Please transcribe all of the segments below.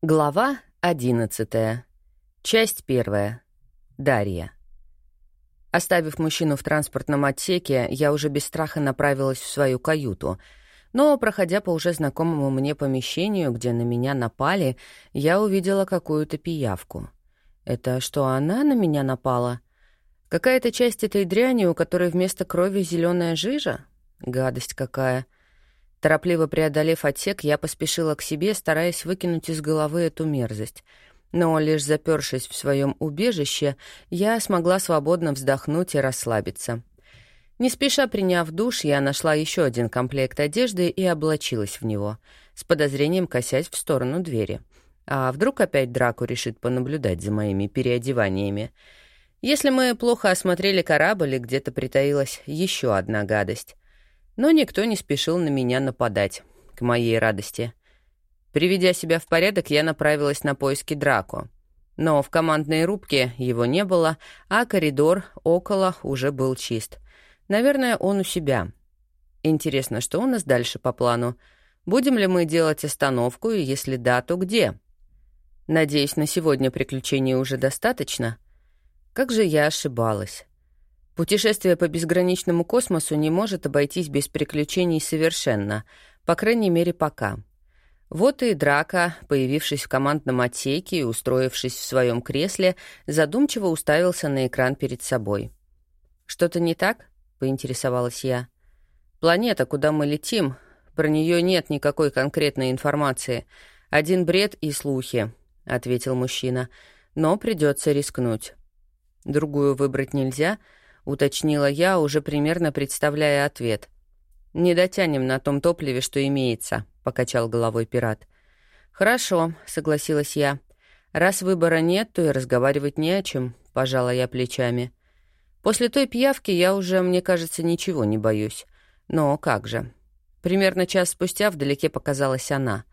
Глава одиннадцатая. Часть первая. Дарья. Оставив мужчину в транспортном отсеке, я уже без страха направилась в свою каюту. Но, проходя по уже знакомому мне помещению, где на меня напали, я увидела какую-то пиявку. Это что, она на меня напала? Какая-то часть этой дряни, у которой вместо крови зеленая жижа? Гадость какая. — Торопливо преодолев отсек, я поспешила к себе, стараясь выкинуть из головы эту мерзость. Но лишь запершись в своем убежище, я смогла свободно вздохнуть и расслабиться. Не спеша приняв душ, я нашла еще один комплект одежды и облачилась в него, с подозрением косясь в сторону двери. А вдруг опять Драку решит понаблюдать за моими переодеваниями? Если мы плохо осмотрели корабль, где-то притаилась еще одна гадость. Но никто не спешил на меня нападать, к моей радости. Приведя себя в порядок, я направилась на поиски Драко. Но в командной рубке его не было, а коридор около уже был чист. Наверное, он у себя. Интересно, что у нас дальше по плану? Будем ли мы делать остановку, и если да, то где? Надеюсь, на сегодня приключений уже достаточно. Как же я ошибалась. Путешествие по безграничному космосу не может обойтись без приключений совершенно, по крайней мере, пока. Вот и Драка, появившись в командном отсеке и устроившись в своем кресле, задумчиво уставился на экран перед собой. «Что-то не так?» — поинтересовалась я. «Планета, куда мы летим, про нее нет никакой конкретной информации. Один бред и слухи», — ответил мужчина. «Но придется рискнуть. Другую выбрать нельзя», — уточнила я, уже примерно представляя ответ. «Не дотянем на том топливе, что имеется», — покачал головой пират. «Хорошо», — согласилась я. «Раз выбора нет, то и разговаривать не о чем», — пожала я плечами. «После той пиявки я уже, мне кажется, ничего не боюсь. Но как же?» Примерно час спустя вдалеке показалась она.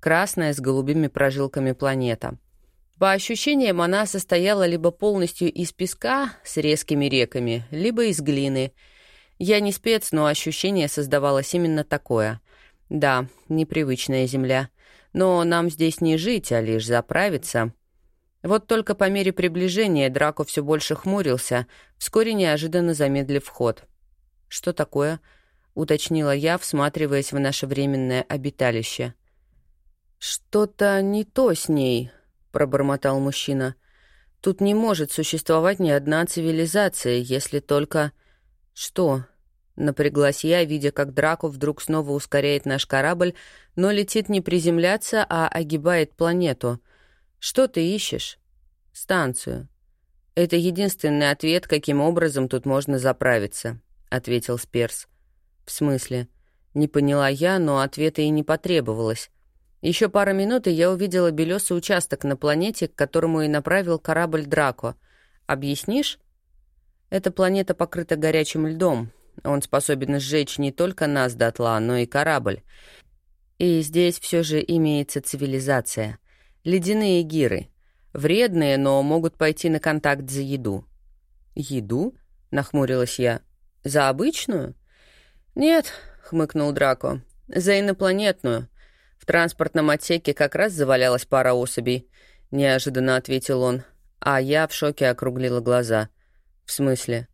Красная, с голубыми прожилками планета. По ощущениям, она состояла либо полностью из песка с резкими реками, либо из глины. Я не спец, но ощущение создавалось именно такое. Да, непривычная земля. Но нам здесь не жить, а лишь заправиться. Вот только по мере приближения Драко все больше хмурился, вскоре неожиданно замедлив ход. «Что такое?» — уточнила я, всматриваясь в наше временное обиталище. «Что-то не то с ней», пробормотал мужчина. Тут не может существовать ни одна цивилизация, если только... Что? Напряглась я, видя, как Драко вдруг снова ускоряет наш корабль, но летит не приземляться, а огибает планету. Что ты ищешь? Станцию. Это единственный ответ, каким образом тут можно заправиться, ответил Сперс. В смысле? Не поняла я, но ответа и не потребовалось. Еще пара минут, и я увидела белесый участок на планете, к которому и направил корабль Драко. Объяснишь? Эта планета покрыта горячим льдом. Он способен сжечь не только нас дотла, но и корабль. И здесь все же имеется цивилизация. Ледяные гиры. Вредные, но могут пойти на контакт за еду. «Еду?» — нахмурилась я. «За обычную?» «Нет», — хмыкнул Драко. «За инопланетную. В транспортном отсеке как раз завалялась пара особей, неожиданно ответил он, а я в шоке округлила глаза. В смысле?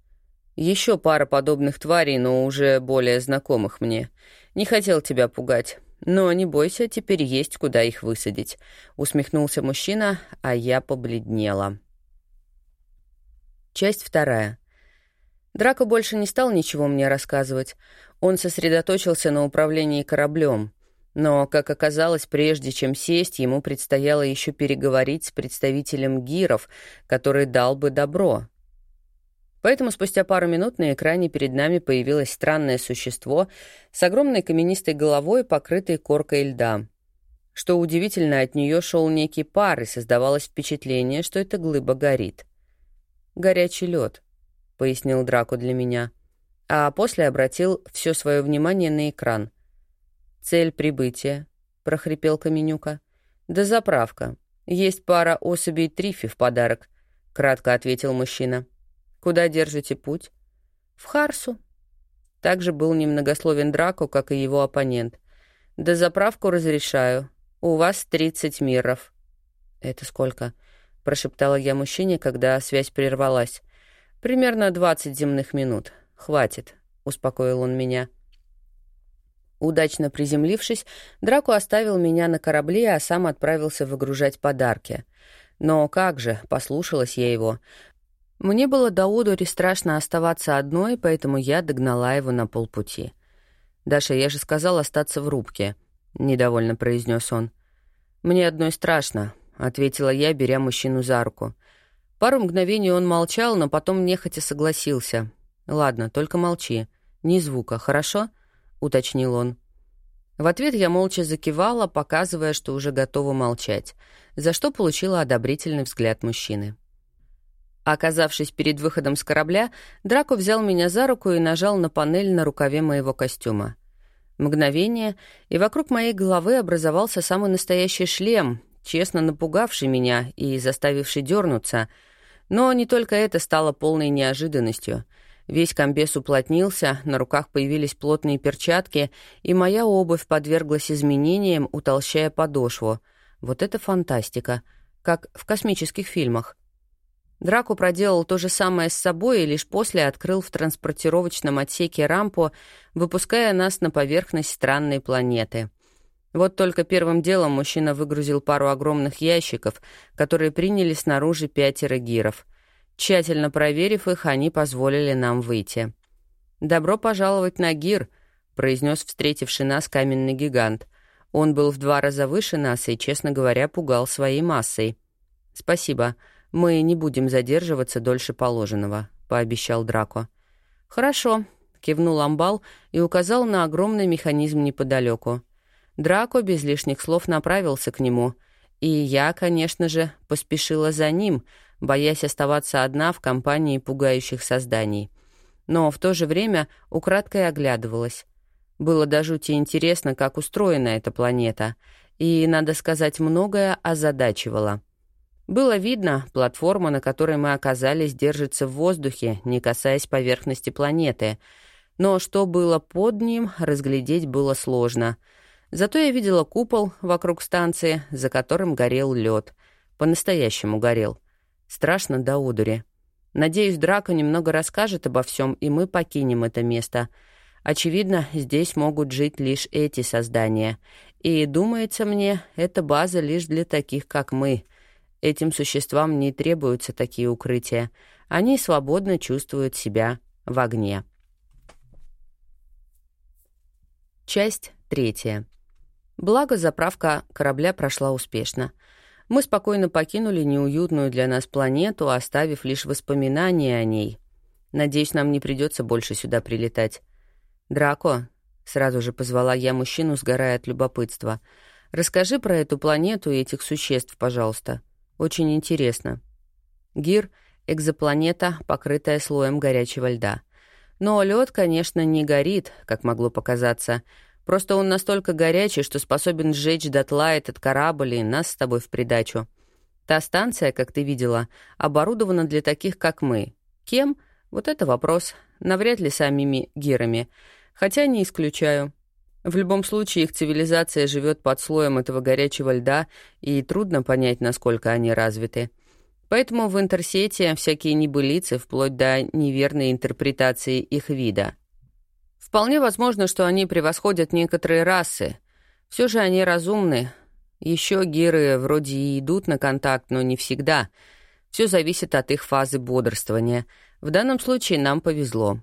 Еще пара подобных тварей, но уже более знакомых мне. Не хотел тебя пугать. Но не бойся, теперь есть куда их высадить. Усмехнулся мужчина, а я побледнела. Часть вторая. Драко больше не стал ничего мне рассказывать. Он сосредоточился на управлении кораблем. Но, как оказалось, прежде чем сесть, ему предстояло еще переговорить с представителем гиров, который дал бы добро. Поэтому спустя пару минут на экране перед нами появилось странное существо с огромной каменистой головой, покрытой коркой льда. Что удивительно, от нее шел некий пар, и создавалось впечатление, что эта глыба горит. «Горячий лед», — пояснил Драку для меня, а после обратил все свое внимание на экран — «Цель прибытия», — прохрипел Каменюка. «Да заправка. Есть пара особей трифи в подарок», — кратко ответил мужчина. «Куда держите путь?» «В Харсу». Также был немногословен Драко, как и его оппонент. «Да заправку разрешаю», «У вас 30 миров». «Это сколько?» — прошептала я мужчине, когда связь прервалась. «Примерно 20 земных минут. Хватит», — успокоил он меня. Удачно приземлившись, Драку оставил меня на корабле, а сам отправился выгружать подарки. Но как же, послушалась я его. Мне было до Удори страшно оставаться одной, поэтому я догнала его на полпути. «Даша, я же сказал остаться в рубке», — недовольно произнес он. «Мне одной страшно», — ответила я, беря мужчину за руку. Пару мгновений он молчал, но потом нехотя согласился. «Ладно, только молчи. Ни звука, хорошо?» — уточнил он. В ответ я молча закивала, показывая, что уже готова молчать, за что получила одобрительный взгляд мужчины. Оказавшись перед выходом с корабля, Драко взял меня за руку и нажал на панель на рукаве моего костюма. Мгновение, и вокруг моей головы образовался самый настоящий шлем, честно напугавший меня и заставивший дернуться. Но не только это стало полной неожиданностью. Весь комбез уплотнился, на руках появились плотные перчатки, и моя обувь подверглась изменениям, утолщая подошву. Вот это фантастика, как в космических фильмах. Драку проделал то же самое с собой и лишь после открыл в транспортировочном отсеке рампу, выпуская нас на поверхность странной планеты. Вот только первым делом мужчина выгрузил пару огромных ящиков, которые приняли снаружи пятеро гиров. Тщательно проверив их, они позволили нам выйти. «Добро пожаловать на гир», — произнес встретивший нас каменный гигант. Он был в два раза выше нас и, честно говоря, пугал своей массой. «Спасибо», — «Мы не будем задерживаться дольше положенного», — пообещал Драко. «Хорошо», — кивнул Амбал и указал на огромный механизм неподалеку. Драко без лишних слов направился к нему, и я, конечно же, поспешила за ним, боясь оставаться одна в компании пугающих созданий. Но в то же время украдкой оглядывалась. Было до жути интересно, как устроена эта планета, и, надо сказать, многое озадачивало — было видно, платформа, на которой мы оказались, держится в воздухе, не касаясь поверхности планеты. Но что было под ним, разглядеть было сложно. Зато я видела купол вокруг станции, за которым горел лед. По-настоящему горел. Страшно до удури. Надеюсь, Драко немного расскажет обо всем, и мы покинем это место. Очевидно, здесь могут жить лишь эти создания. И, думается мне, это база лишь для таких, как мы — Этим существам не требуются такие укрытия. Они свободно чувствуют себя в огне. Часть третья. Благо, заправка корабля прошла успешно. Мы спокойно покинули неуютную для нас планету, оставив лишь воспоминания о ней. Надеюсь, нам не придется больше сюда прилетать. «Драко», — сразу же позвала я мужчину, сгорая от любопытства, — «расскажи про эту планету и этих существ, пожалуйста». Очень интересно. Гир — экзопланета, покрытая слоем горячего льда. Но лед, конечно, не горит, как могло показаться. Просто он настолько горячий, что способен сжечь дотла этот корабль и нас с тобой в придачу. Та станция, как ты видела, оборудована для таких, как мы. Кем? Вот это вопрос. Навряд ли самими гирами. Хотя не исключаю. В любом случае, их цивилизация живет под слоем этого горячего льда, и трудно понять, насколько они развиты. Поэтому в интерсете всякие небылицы, вплоть до неверной интерпретации их вида. Вполне возможно, что они превосходят некоторые расы. Все же они разумны. Еще гиры вроде и идут на контакт, но не всегда. Все зависит от их фазы бодрствования. В данном случае нам повезло.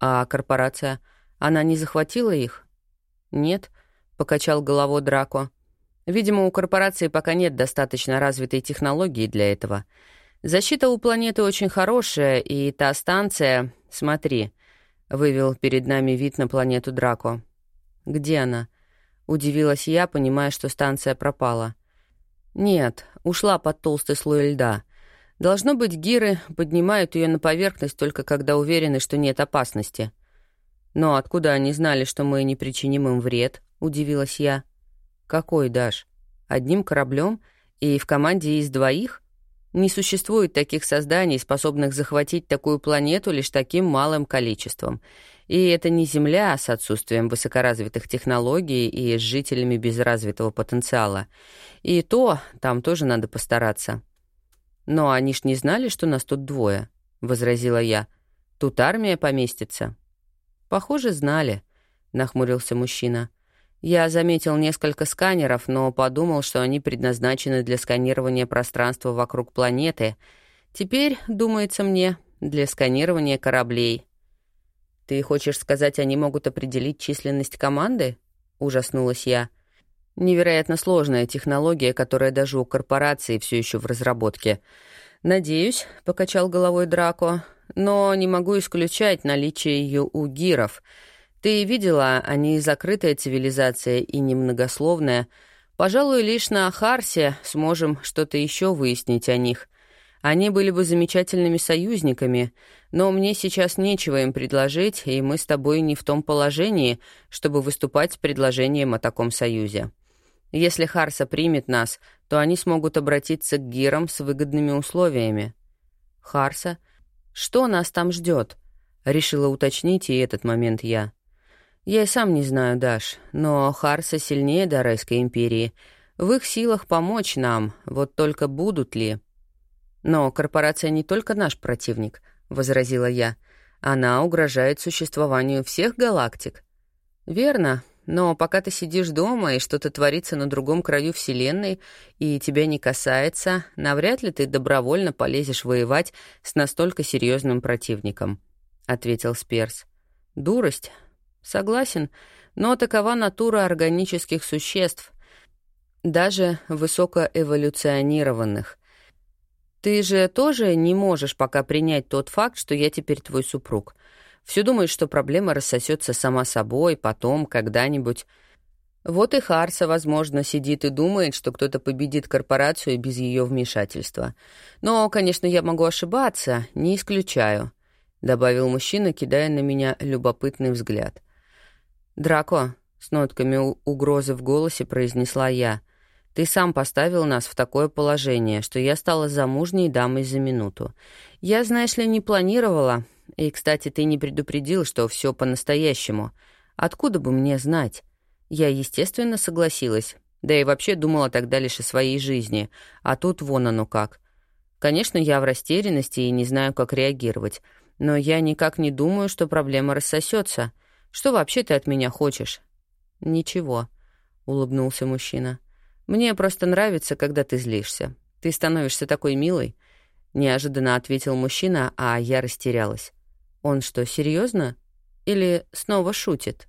А корпорация, она не захватила их? «Нет», — покачал головой Драко. «Видимо, у корпорации пока нет достаточно развитой технологии для этого. Защита у планеты очень хорошая, и та станция... Смотри», — вывел перед нами вид на планету Драко. «Где она?» — удивилась я, понимая, что станция пропала. «Нет, ушла под толстый слой льда. Должно быть, гиры поднимают ее на поверхность только когда уверены, что нет опасности». «Но откуда они знали, что мы не причиним им вред?» — удивилась я. «Какой, Даш? Одним кораблем? И в команде из двоих?» Не существует таких созданий, способных захватить такую планету лишь таким малым количеством. И это не Земля с отсутствием высокоразвитых технологий и с жителями без развитого потенциала. И то там тоже надо постараться. «Но они ж не знали, что нас тут двое», — возразила я. «Тут армия поместится». «Похоже, знали», — нахмурился мужчина. Я заметил несколько сканеров, но подумал, что они предназначены для сканирования пространства вокруг планеты. Теперь, думается мне, для сканирования кораблей. «Ты хочешь сказать, они могут определить численность команды?» — ужаснулась я. «Невероятно сложная технология, которая даже у корпорации все еще в разработке. Надеюсь», — покачал головой Драко, — «но не могу исключать наличие ее у гиров». Ты видела, они закрытая цивилизация и немногословная. Пожалуй, лишь на Харсе сможем что-то еще выяснить о них. Они были бы замечательными союзниками, но мне сейчас нечего им предложить, и мы с тобой не в том положении, чтобы выступать с предложением о таком союзе. Если Харса примет нас, то они смогут обратиться к Гирам с выгодными условиями. Харса? Что нас там ждет? Решила уточнить и этот момент я. Я и сам не знаю, Даш, но Харса сильнее Дарайской империи. В их силах помочь нам, вот только будут ли? Но корпорация не только наш противник, — возразила я. Она угрожает существованию всех галактик. Верно, но пока ты сидишь дома и что-то творится на другом краю Вселенной, и тебя не касается, навряд ли ты добровольно полезешь воевать с настолько серьезным противником, — ответил Сперс. Дурость, Согласен, но такова натура органических существ, даже высокоэволюционированных. Ты же тоже не можешь пока принять тот факт, что я теперь твой супруг. Все думаешь, что проблема рассосется сама собой, потом, когда-нибудь. Вот и Харса, возможно, сидит и думает, что кто-то победит корпорацию без ее вмешательства. Но, конечно, я могу ошибаться, не исключаю», — добавил мужчина, кидая на меня любопытный взгляд. «Драко», — с нотками угрозы в голосе произнесла я, «ты сам поставил нас в такое положение, что я стала замужней дамой за минуту. Я, знаешь ли, не планировала, и, кстати, ты не предупредил, что все по-настоящему. Откуда бы мне знать?» Я, естественно, согласилась, да и вообще думала тогда лишь о своей жизни, а тут вон оно как. Конечно, я в растерянности и не знаю, как реагировать, но я никак не думаю, что проблема рассосется. Что вообще ты от меня хочешь?» «Ничего», — улыбнулся мужчина. «Мне просто нравится, когда ты злишься. Ты становишься такой милой», — неожиданно ответил мужчина, а я растерялась. «Он что, серьезно? Или снова шутит?»